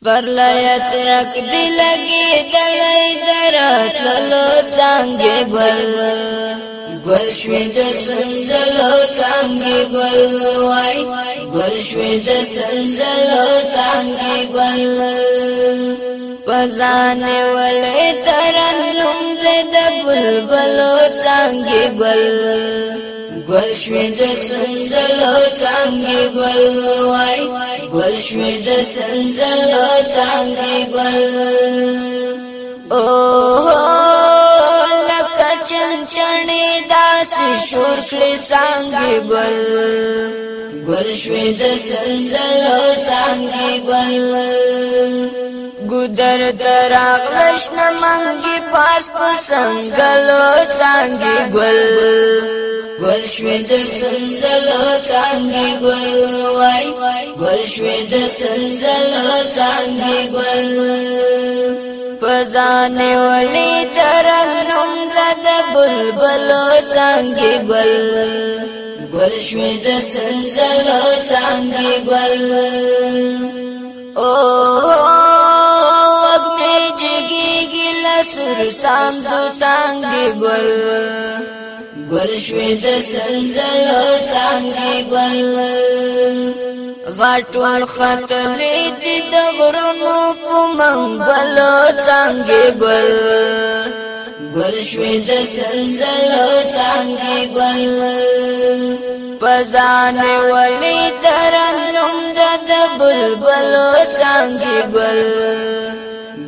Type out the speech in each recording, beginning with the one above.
سپرلای څرک دی لګي دلای درات لالو څنګه ګل ګل شوي د سنځلو څنګه ګل وای ګل شوي د سنځلو څنګه ګل پزان ولې ترنم د بلبلو څنګه ګل گل شوی د سنزلو څنګه گل وای گل شوی د سنزلو څنګه گل او لکه چنچنې داس شور کړي څنګه گل گل شوی د سنزلو څنګه گل ګدر دراغ لښنه منګي پاس پسنګلو څنګه ګل گل شوی د سنزلو څنګه گل وای گل شوی د سنزلو څنګه گل پزان ولې ترنم د بلبلو څنګه گل گل شوی د سنزلو څنګه گل او جگی گل سر ساندو سانگی گل ولشوی د سنزل څانګي ګل واټوال خطلې دي د غرونو په منګل څانګي ګل ولشوی د سنزل څانګي ګل پزان ولې ترنم د بلبل څانګي ګل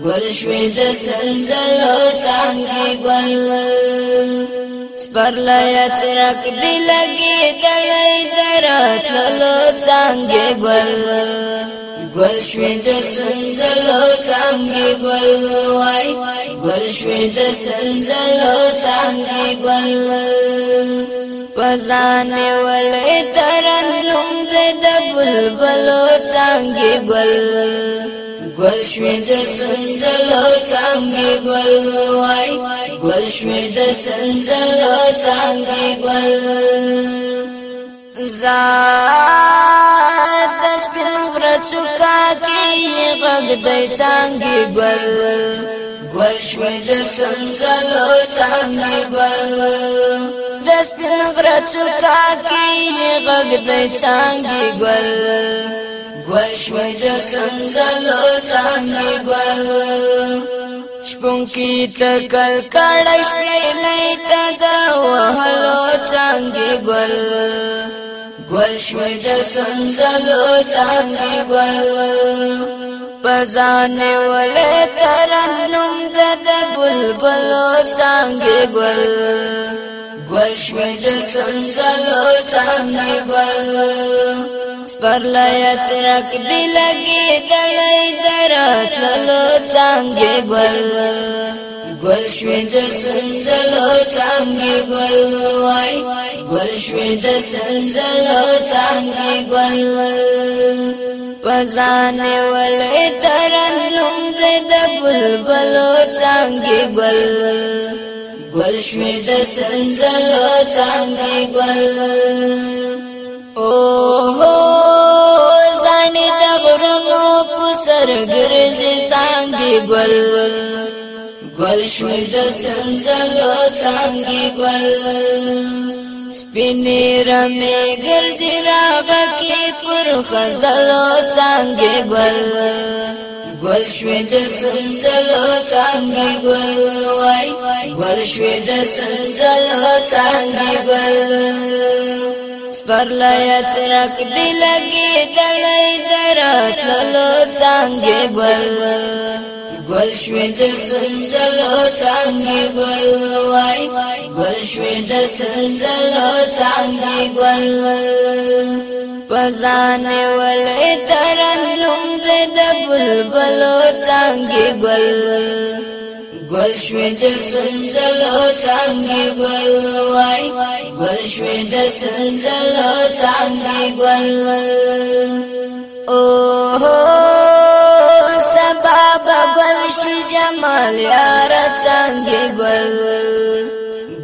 گل شوی د سنزلو څانګې گل سپرلای څرک دی لګي دلای دراتلو څانګې گل گل شوی د سنزلو څانګې گل وای گل شوی د سنزلو څانګې گل پزان ولې ترنم د بلبلو څنګه بل گل شوی د سنزلو څنګه گل وای گل شوی د سنزلو څنګه گل زاد د سپین غرڅو کا کې غږ د څنګه بل وشو جسم زلو تانگبل دس پین غرچو کاکی غگ دی تانگی گل وشو جسم زلو تانگی گل شپونکی تکل کڑش پیلی تدا وحلو تانگی گل گل شو جسم زلو تانگی گل پزان ولې ترنم د بلبل څنګه ګل گل شوی د سنځلو څنګه بل پر لای څرک دی لګي دلای درات للو څنګه بل گل شوی د سنځلو څنګه بل وای گل شوی د سنځلو څنګه بل پزان ولې ترنم د بلبلو څنګه بل گل شوی د سنزل څنګه گل او هو زانی د غرمو کو سر ګرځي څنګه گل گل شوی د سنزل څنګه گل سپینې رمې ګرځي را بکی پر خزلو څنګه ګل ګل شوې د سنځلو څنګه ګل وای ګل شوې د سنځلو څنګه ګل پر لایت سرک دی لگی دلی درات للو چانگی بل گل شوی د سنزلو چانگی گل وای گل شوی د سنزلو چانگی گل پزان ولې ترنم د بلبلو چانگی گل گل شوی د سنزلو څنګه ګل وای گل شوی د سنزلو څنګه ګل او سبب گل شي جمال یار څنګه ګل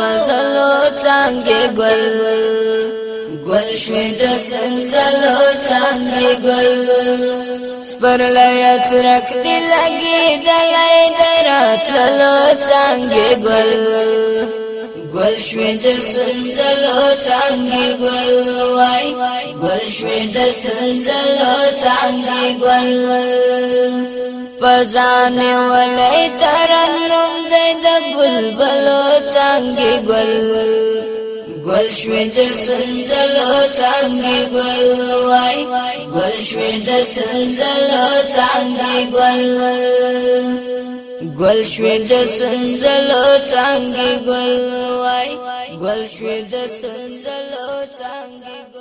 مزلو څنګه ګل ګل شوي د سنزلو څنګه ګل سپر لای ترک دی لګي دلای درات للو څنګه ګل گل شوی د سنزلو څنګه گل وای گل شوی د سنزلو څنګه گل پزان ولای ترنم د بلبلو څنګه گل گل شوی د سنزلو څنګه گل وای گل شوی د سنزلو څنګه گل گل شوی د سنځلو څنګه گل وای گل شوی د سنځلو څنګه